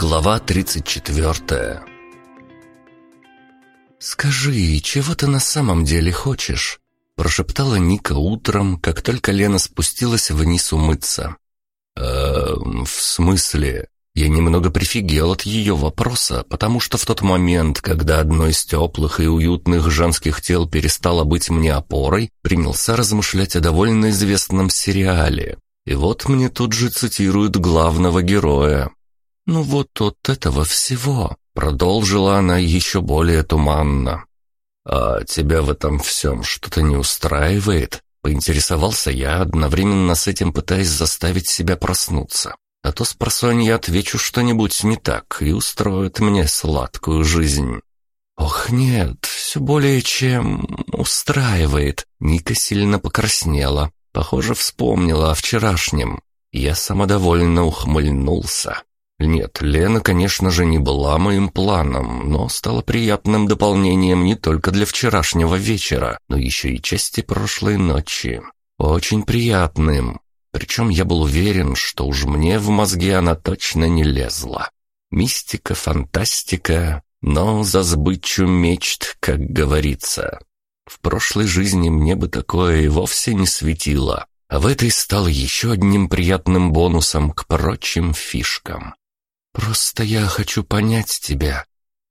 Глава 34 «Скажи, чего ты на самом деле хочешь?» Прошептала Ника утром, как только Лена спустилась вниз умыться. «Эм, в смысле?» Я немного прифигел от ее вопроса, потому что в тот момент, когда одно из теплых и уютных женских тел перестало быть мне опорой, принялся размышлять о довольно известном сериале. И вот мне тут же цитируют главного героя, «Ну вот от этого всего», — продолжила она еще более туманно. «А тебя в этом всем что-то не устраивает?» — поинтересовался я, одновременно с этим пытаясь заставить себя проснуться. А то с просонья отвечу что-нибудь не так и устроит мне сладкую жизнь. «Ох, нет, все более чем устраивает». Ника сильно покраснела. Похоже, вспомнила о вчерашнем. Я самодовольно ухмыльнулся. Нет, Лена, конечно же, не была моим планом, но стала приятным дополнением не только для вчерашнего вечера, но еще и части прошлой ночи. Очень приятным. Причем я был уверен, что уж мне в мозги она точно не лезла. Мистика, фантастика, но за сбычу мечт, как говорится. В прошлой жизни мне бы такое и вовсе не светило, а в этой стал еще одним приятным бонусом к прочим фишкам. Просто я хочу понять тебя.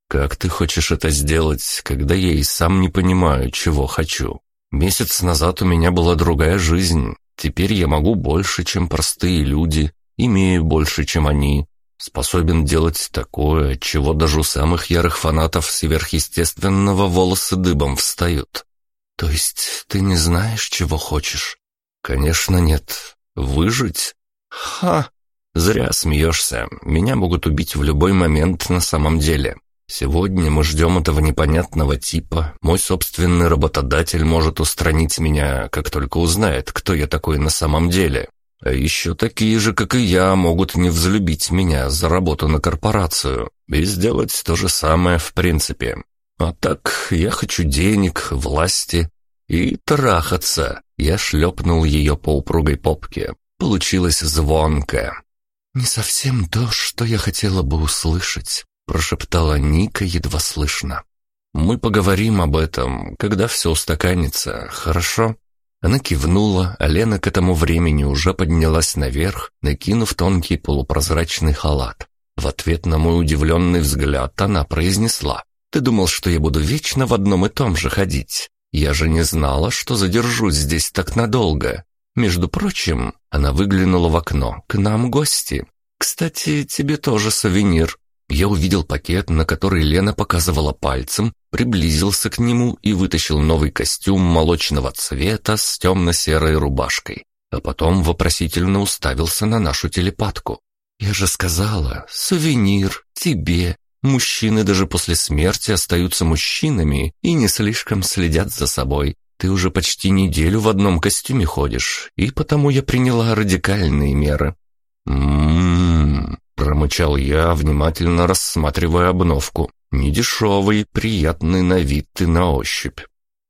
Как ты хочешь это сделать, когда я и сам не понимаю, чего хочу? Месяц назад у меня была другая жизнь. Теперь я могу больше, чем простые люди, имею больше, чем они, способен делать такое, чего даже у самых ярых фанатов сверхъестественного волосы дыбом встают. То есть ты не знаешь, чего хочешь? Конечно, нет. Выжить? Ха! «Зря смеешься. Меня могут убить в любой момент на самом деле. Сегодня мы ждем этого непонятного типа. Мой собственный работодатель может устранить меня, как только узнает, кто я такой на самом деле. А еще такие же, как и я, могут не взлюбить меня за работу на корпорацию и сделать то же самое в принципе. А так, я хочу денег, власти и трахаться. Я шлепнул ее по упругой попке. Получилось звонко. «Не совсем то, что я хотела бы услышать», — прошептала Ника едва слышно. «Мы поговорим об этом, когда все устаканится, хорошо?» Она кивнула, а Лена к этому времени уже поднялась наверх, накинув тонкий полупрозрачный халат. В ответ на мой удивленный взгляд она произнесла. «Ты думал, что я буду вечно в одном и том же ходить? Я же не знала, что задержусь здесь так надолго. Между прочим, она выглянула в окно. «К нам гости. Кстати, тебе тоже сувенир». Я увидел пакет, на который Лена показывала пальцем, приблизился к нему и вытащил новый костюм молочного цвета с темно-серой рубашкой. А потом вопросительно уставился на нашу телепатку. «Я же сказала, сувенир, тебе. Мужчины даже после смерти остаются мужчинами и не слишком следят за собой. Ты уже почти неделю в одном костюме ходишь, и потому я приняла радикальные меры». «М-м-м», промычал я, внимательно рассматривая обновку. «Недешевый, приятный на вид и на ощупь».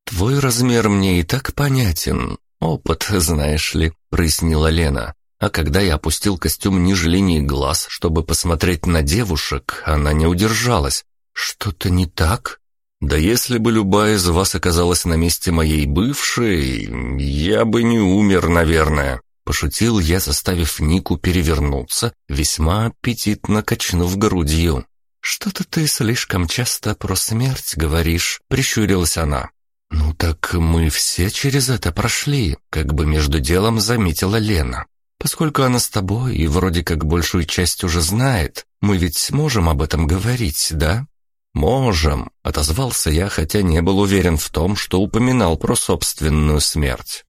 «Твой размер мне и так понятен. Опыт, знаешь ли», — прояснила Лена. А когда я опустил костюм ниже линии глаз, чтобы посмотреть на девушек, она не удержалась. «Что-то не так?» Да если бы любая из вас оказалась на месте моей бывшей, я бы не умер, наверное. Пошутил я, заставив Нику перевернуться, весьма аппетитно качнув грудью. «Что-то ты слишком часто про смерть говоришь», — прищурилась она. «Ну так мы все через это прошли», — как бы между делом заметила Лена. «Поскольку она с тобой и вроде как большую часть уже знает, мы ведь сможем об этом говорить, да?» «Можем», — отозвался я, хотя не был уверен в том, что упоминал про собственную смерть.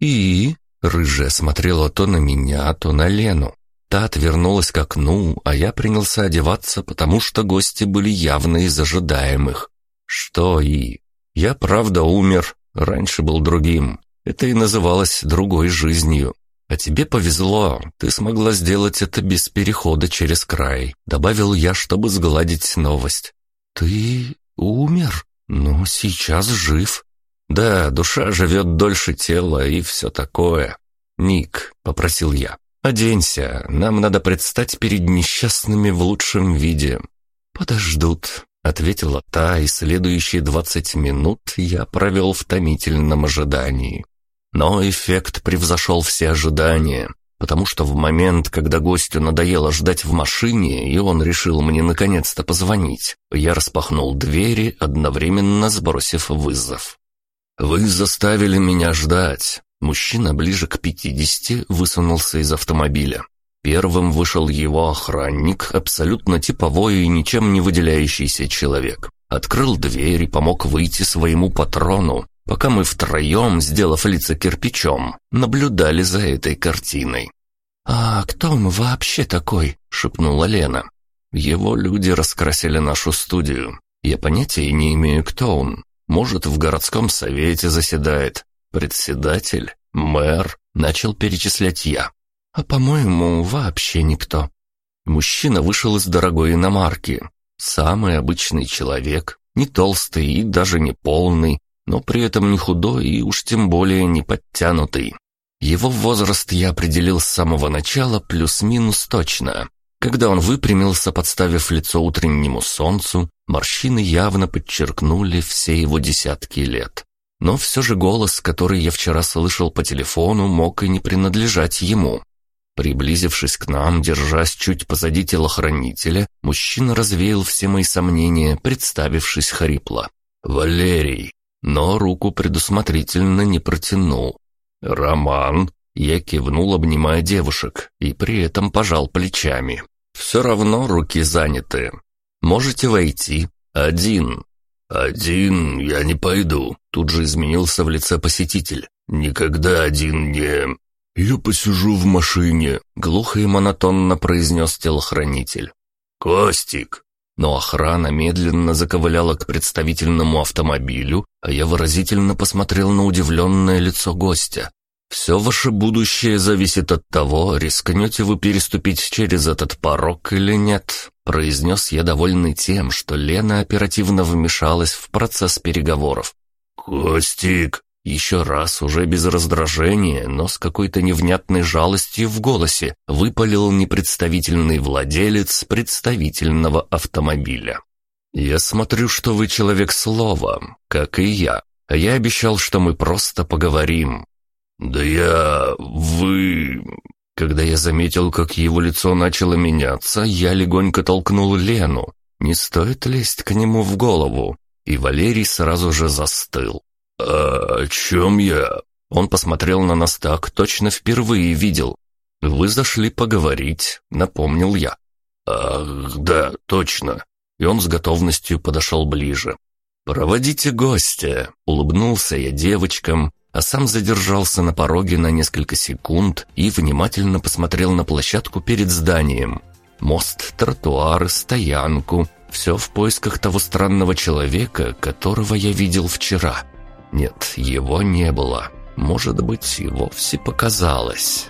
«И?» — рыжая смотрела то на меня, то на Лену. Та отвернулась к окну, а я принялся одеваться, потому что гости были явно из ожидаемых. «Что и?» «Я правда умер, раньше был другим. Это и называлось другой жизнью. А тебе повезло, ты смогла сделать это без перехода через край», — добавил я, чтобы сгладить новость. «Ты умер, но сейчас жив». «Да, душа живет дольше тела и все такое». «Ник», — попросил я, «Оденься, нам надо предстать перед несчастными в лучшем виде». «Подождут», — ответила та, и следующие двадцать минут я провел в томительном ожидании. Но эффект превзошел все ожидания, потому что в момент, когда гостю надоело ждать в машине, и он решил мне наконец-то позвонить, я распахнул двери, одновременно сбросив вызов. «Вы заставили меня ждать. Мужчина ближе к пятидесяти высунулся из автомобиля. Первым вышел его охранник, абсолютно типовой и ничем не выделяющийся человек. Открыл дверь и помог выйти своему патрону, пока мы втроем, сделав лица кирпичом, наблюдали за этой картиной. «А кто он вообще такой?» — шепнула Лена. «Его люди раскрасили нашу студию. Я понятия не имею, кто он. Может, в городском совете заседает, «Председатель? Мэр?» — начал перечислять я. «А, по-моему, вообще никто». Мужчина вышел из дорогой иномарки. Самый обычный человек, не толстый и даже не полный, но при этом не худой и уж тем более не подтянутый. Его возраст я определил с самого начала плюс-минус точно. Когда он выпрямился, подставив лицо утреннему солнцу, морщины явно подчеркнули все его десятки лет. Но все же голос, который я вчера слышал по телефону, мог и не принадлежать ему. Приблизившись к нам, держась чуть позади телохранителя, мужчина развеял все мои сомнения, представившись хрипло. «Валерий!» Но руку предусмотрительно не протянул. «Роман!» Я кивнул, обнимая девушек, и при этом пожал плечами. «Все равно руки заняты. Можете войти. Один. «Один я не пойду», — тут же изменился в лице посетитель. «Никогда один не...» «Я посижу в машине», — глухо и монотонно произнес телохранитель. «Костик!» Но охрана медленно заковыляла к представительному автомобилю, а я выразительно посмотрел на удивленное лицо гостя. Все ваше будущее зависит от того, рискнете вы переступить через этот порог или нет», произнес я, довольный тем, что Лена оперативно вмешалась в процесс переговоров. «Костик!» Еще раз, уже без раздражения, но с какой-то невнятной жалостью в голосе, выпалил непредставительный владелец представительного автомобиля. «Я смотрю, что вы человек слова, как и я. А я обещал, что мы просто поговорим, «Да я... вы...» Когда я заметил, как его лицо начало меняться, я легонько толкнул Лену. Не стоит лезть к нему в голову. И Валерий сразу же застыл. «А о чем я?» Он посмотрел на нас так, точно впервые видел. «Вы зашли поговорить», — напомнил я. «Ах, да, точно». И он с готовностью подошел ближе. «Проводите гостя», — улыбнулся я девочкам, а сам задержался на пороге на несколько секунд и внимательно посмотрел на площадку перед зданием. Мост, тротуары, стоянку – все в поисках того странного человека, которого я видел вчера. Нет, его не было. Может быть, и вовсе показалось.